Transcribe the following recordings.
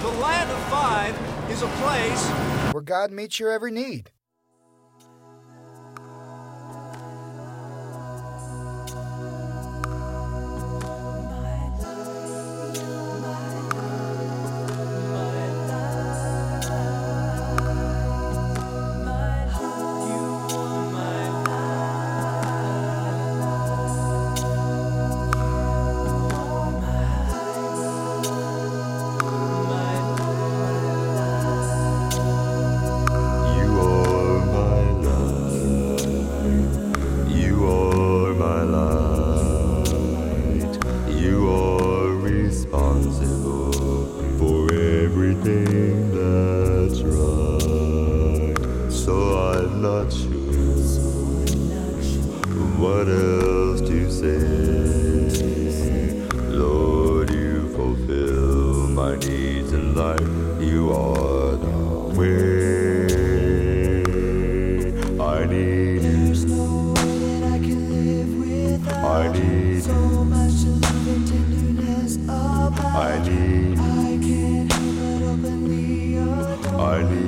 The Land of Five is a place where God meets your every need. not sure. What else to say? Lord, you fulfill my needs in life. You are the way I need. There's no I so much love and tenderness about. I need. I can't help but open. I need.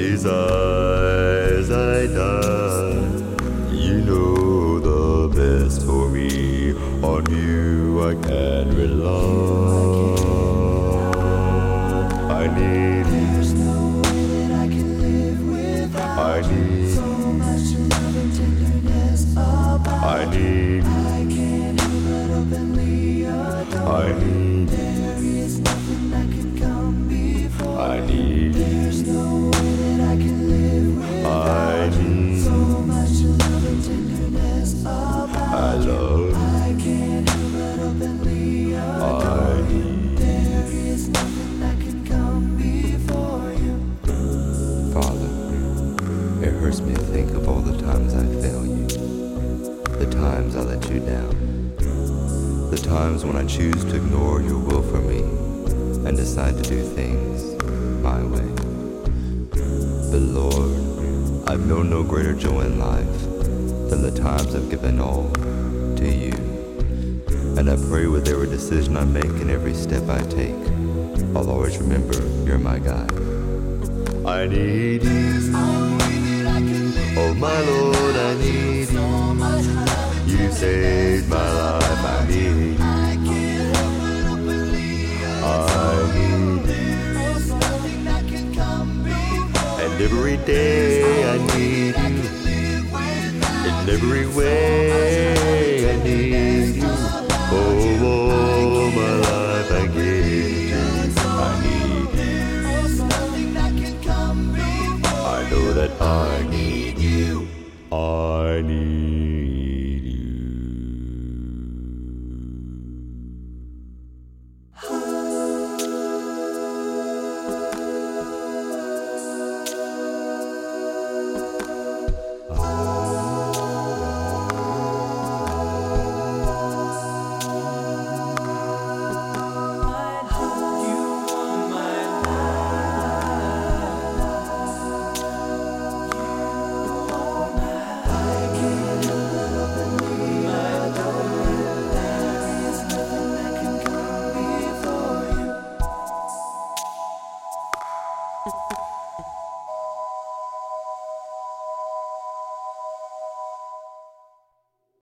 desires I die. You know the best for me. On you I can rely. I need you. There's no way that I can live without. I need so much love and tenderness about. I need. I can't live openly. I need. There is nothing that can come before. I need. I love you. I need Father, it hurts me to think of all the times I fail you, the times I let you down, the times when I choose to ignore your will for me and decide to do things my way. But Lord, I've known no greater joy in life than the times I've given all to you. And I pray with every decision I make and every step I take, I'll always remember you're my guide. I need you. Oh my Lord, I need you. You saved my life. I need you. I need you. And every day I need you. In every way that I need you. I need you.